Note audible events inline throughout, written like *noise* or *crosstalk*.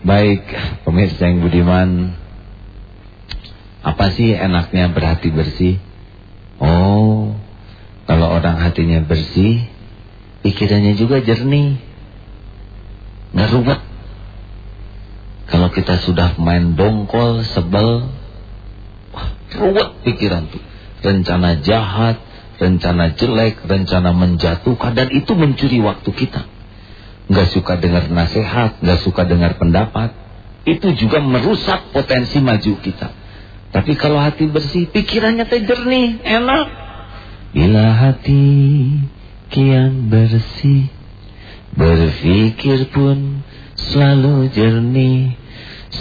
Baik, pemirsa yang budiman, apa sih enaknya berhati bersih? Oh, kalau orang hatinya bersih, pikirannya juga jernih. Nggak ruwet. Kalau kita sudah main dongkol, sebel, ruwet pikiran tuh. Rencana jahat, rencana jelek, rencana menjatuhkan, dan itu mencuri waktu kita nggak suka dengar nasihat, nggak suka dengar pendapat, itu juga merusak potensi maju kita. Tapi kalau hati bersih, pikirannya teh jernih, enak. Bila hati kian bersih, berpikir pun selalu jernih,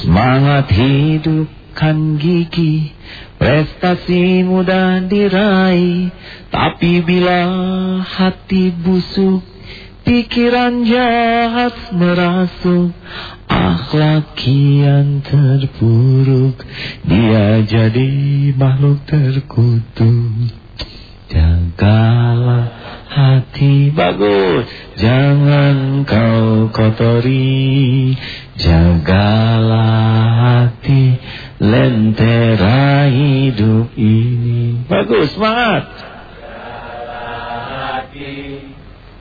semangat hidup kan gigi, prestasi mudah diraih, tapi bila hati busuk Pikiran jahat merasuk Akhlak kian terpuruk Dia jadi makhluk terkutuk. Jagalah hati bagus Jangan kau kotori. Jagalah hati Lentera hidup ini. Bagus, semangat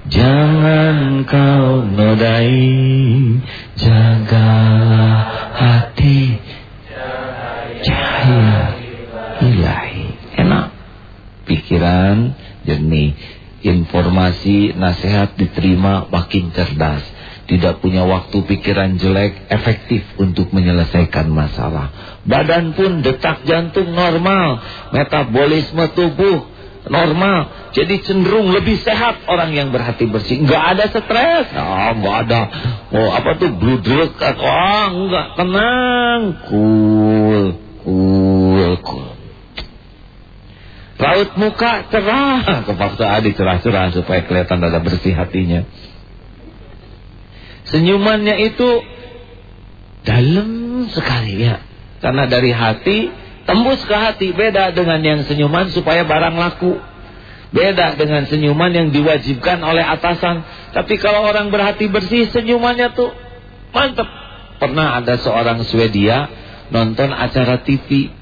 Jangan kau nodai Jagalah hati. Cahaya ilahi. Enak. Pikiran jernih. Informasi nasihat diterima makin cerdas. Tidak punya waktu pikiran jelek Efektif untuk menyelesaikan masalah. Badan pun detak jantung normal. Metabolisme tubuh normal. Jadi cenderung lebih sehat orang yang berhati bersih. Enggak ada stres. Oh, enggak ada. Oh, apa tuh bludruk atau oh, enggak tenang. Cool, cool, cool. Raut muka cerah. Kepaksa adik cerah-cerah supaya kelihatan ada bersih hatinya. Senyumannya itu dalam sekali ya. Karena dari hati Tembus ke hati beda dengan yang senyuman supaya barang laku. Beda dengan senyuman yang diwajibkan oleh atasan. Tapi kalau orang berhati bersih senyumannya tuh mantep. Pernah ada seorang Swedia nonton acara TV.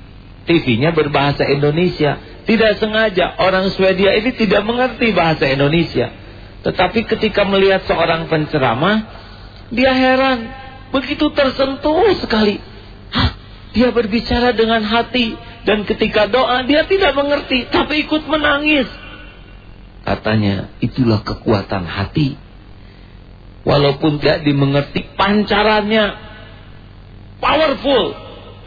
TV-nya berbahasa Indonesia. Tidak sengaja orang Swedia ini tidak mengerti bahasa Indonesia. Tetapi ketika melihat seorang penceramah, dia heran. Begitu tersentuh sekali. Hah, dia berbicara dengan hati. Dan ketika doa dia tidak mengerti. Tapi ikut menangis. Katanya itulah kekuatan hati. Walaupun tidak dimengerti pancarannya. Powerful.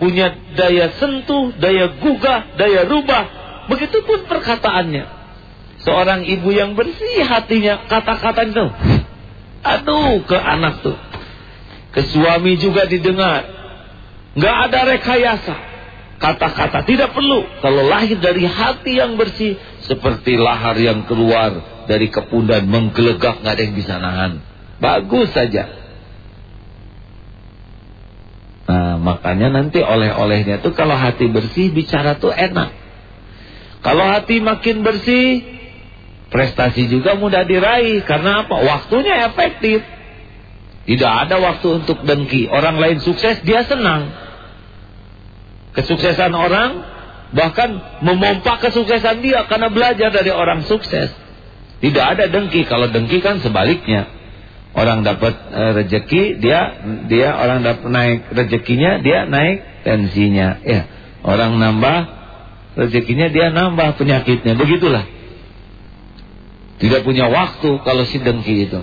Punya daya sentuh, daya gugah, daya rubah. Begitupun perkataannya. Seorang ibu yang bersih hatinya. Kata-kata itu. Aduh ke anak tuh. Ke suami juga didengar. Nggak ada rekayasa. Kata-kata tidak perlu. Kalau lahir dari hati yang bersih. Seperti lahar yang keluar dari kepundan menggelegak. Nggak ada yang bisa nahan. Bagus saja. Nah makanya nanti oleh-olehnya tuh kalau hati bersih bicara tuh enak. Kalau hati makin bersih. Prestasi juga mudah diraih. Karena apa? Waktunya efektif. Tidak ada waktu untuk dengki. Orang lain sukses, dia senang. Kesuksesan orang, bahkan memompak kesuksesan dia karena belajar dari orang sukses. Tidak ada dengki. Kalau dengki kan sebaliknya. Orang dapat e, rezeki, dia dia orang dapat naik rezekinya, dia naik tensinya. Ya, orang nambah rezekinya, dia nambah penyakitnya. Begitulah. Tidak punya waktu kalau si dengki itu.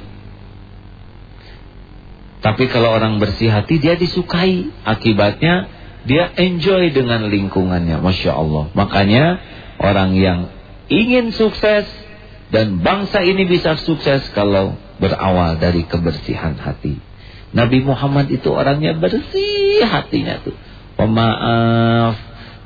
Tapi kalau orang bersih hati dia disukai. Akibatnya dia enjoy dengan lingkungannya. Masya Allah. Makanya orang yang ingin sukses dan bangsa ini bisa sukses kalau berawal dari kebersihan hati. Nabi Muhammad itu orangnya bersih hatinya tuh. Pemaaf,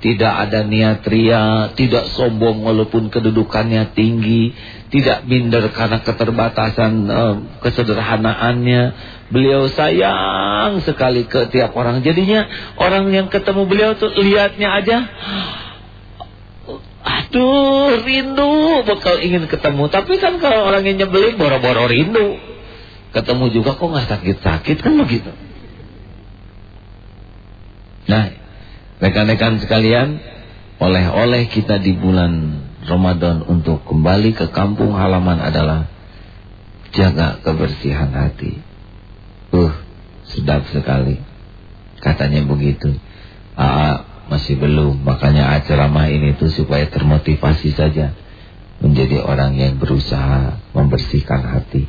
tidak ada niat ria, tidak sombong walaupun kedudukannya tinggi, tidak minder karena keterbatasan uh, kesederhanaannya. Beliau sayang sekali ke tiap orang. Jadinya orang yang ketemu beliau tuh lihatnya aja aduh rindu bakal ingin ketemu. Tapi kan kalau orang yang nyebelin boro-boro rindu. Ketemu juga kok nggak sakit-sakit kan begitu. Nah, rekan-rekan sekalian, oleh-oleh kita di bulan Ramadan untuk kembali ke kampung halaman adalah jaga kebersihan hati. Uh, sedap sekali. Katanya begitu. Aa, masih belum. Makanya ceramah ini tuh supaya termotivasi saja. Menjadi orang yang berusaha membersihkan hati.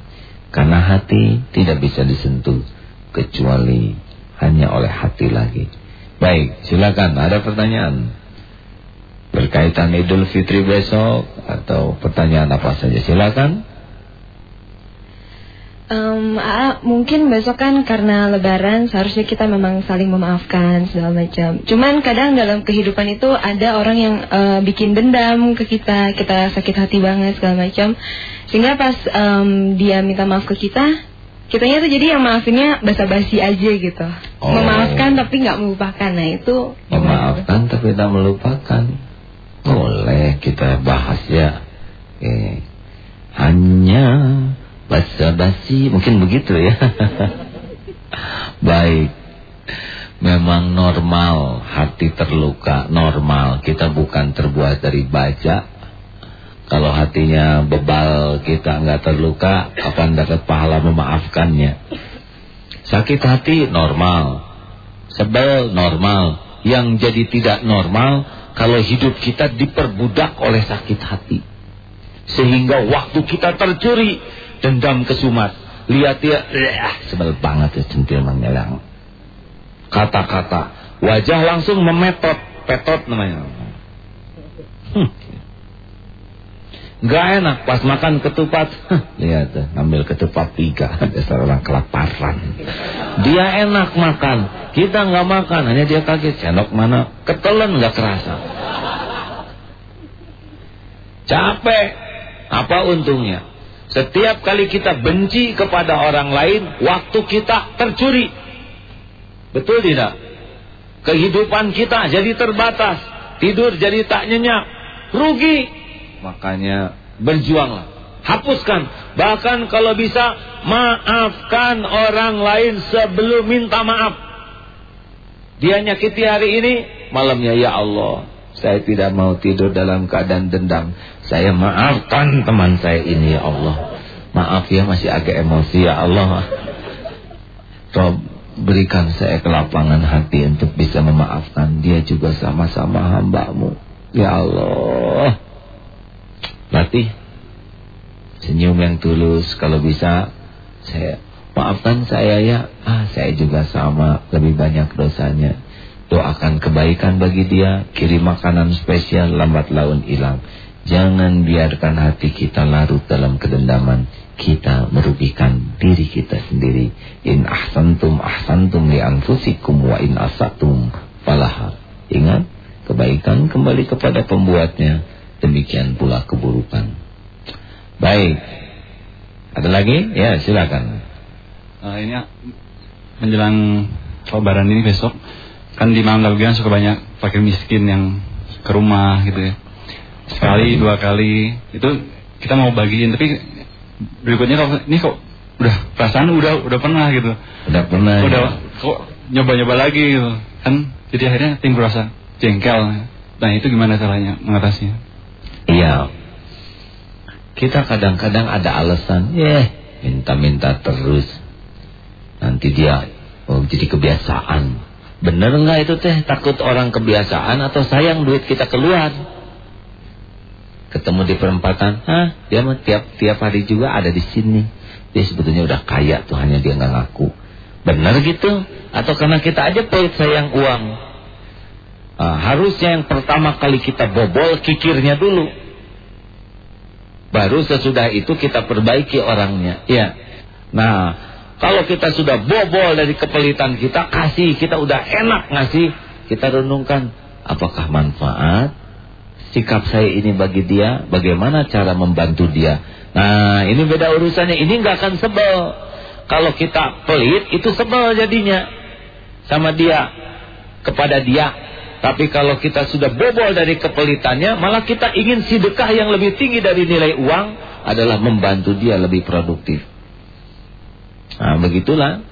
Karena hati tidak bisa disentuh. Kecuali hanya oleh hati lagi. Baik, silakan. Ada pertanyaan? Berkaitan Idul Fitri besok. Atau pertanyaan apa saja. Silakan. Um, ah, mungkin besok kan karena lebaran seharusnya kita memang saling memaafkan segala macam. Cuman kadang dalam kehidupan itu ada orang yang uh, bikin dendam ke kita, kita sakit hati banget segala macam. Sehingga pas um, dia minta maaf ke kita, kitanya tuh jadi yang maafinnya basa-basi aja gitu. Oh. Memaafkan tapi nggak melupakan. Nah itu memaafkan tapi tidak melupakan. Boleh kita bahas ya. Eh, hanya basa-basi. Mungkin begitu ya. *laughs* Baik. Memang normal. Hati terluka. Normal. Kita bukan terbuat dari baja. Kalau hatinya bebal kita nggak terluka akan dapat pahala memaafkannya sakit hati normal sebel normal yang jadi tidak normal kalau hidup kita diperbudak oleh sakit hati sehingga waktu kita tercuri dendam kesumat. Lihat dia, eh, sebel banget ya centil menyelang. Kata-kata, wajah langsung memetot, petot namanya. Gak enak pas makan ketupat. Lihat tuh, ambil ketupat tiga. *laughs* Dasar orang kelaparan. Dia enak makan. Kita nggak makan. Hanya dia kaget. Sendok mana? Ketelan nggak kerasa. Capek. Apa untungnya? Setiap kali kita benci kepada orang lain, waktu kita tercuri. Betul tidak? Kehidupan kita jadi terbatas. Tidur jadi tak nyenyak. Rugi. Makanya berjuanglah. Hapuskan. Bahkan kalau bisa, maafkan orang lain sebelum minta maaf. Dia nyakiti hari ini, malamnya ya Allah. Saya tidak mau tidur dalam keadaan dendam. Saya maafkan teman saya ini ya Allah. Maaf ya masih agak emosi ya Allah. Rob berikan saya kelapangan hati untuk bisa memaafkan. Dia juga sama-sama hambamu. Ya Allah. Latih. Senyum yang tulus. Kalau bisa saya maafkan saya ya. Ah saya juga sama. Lebih banyak dosanya. Doakan kebaikan bagi dia. Kirim makanan spesial lambat laun hilang. Jangan biarkan hati kita larut dalam kedendaman. Kita merugikan diri kita sendiri. In ahsantum ahsantum li anfusikum wa in asatum falaha. Ingat, kebaikan kembali kepada pembuatnya. Demikian pula keburukan. Baik. Ada lagi? Ya, silakan. Uh, ini menjelang lebaran ini besok kan di malam Lebaran suka banyak fakir miskin yang ke rumah gitu ya sekali dua kali itu kita mau bagiin tapi berikutnya kok ini kok udah perasaan udah udah pernah gitu udah pernah udah ya. kok nyoba nyoba lagi gitu kan jadi akhirnya timbul rasa jengkel nah itu gimana caranya mengatasinya iya kita kadang-kadang ada alasan yeah, minta-minta terus nanti dia oh, jadi kebiasaan bener nggak itu teh takut orang kebiasaan atau sayang duit kita keluar ketemu di perempatan, hah dia tiap tiap hari juga ada di sini. Dia sebetulnya udah kaya tuh hanya dia nggak ngaku. Benar gitu? Atau karena kita aja pelit sayang uang? Nah, harusnya yang pertama kali kita bobol kikirnya dulu. Baru sesudah itu kita perbaiki orangnya. Ya. Nah, kalau kita sudah bobol dari kepelitan kita, kasih, kita udah enak ngasih, kita renungkan apakah manfaat sikap saya ini bagi dia, bagaimana cara membantu dia. Nah, ini beda urusannya. Ini nggak akan sebel. Kalau kita pelit, itu sebel jadinya sama dia, kepada dia. Tapi kalau kita sudah bobol dari kepelitannya, malah kita ingin sedekah yang lebih tinggi dari nilai uang adalah membantu dia lebih produktif. Nah, begitulah.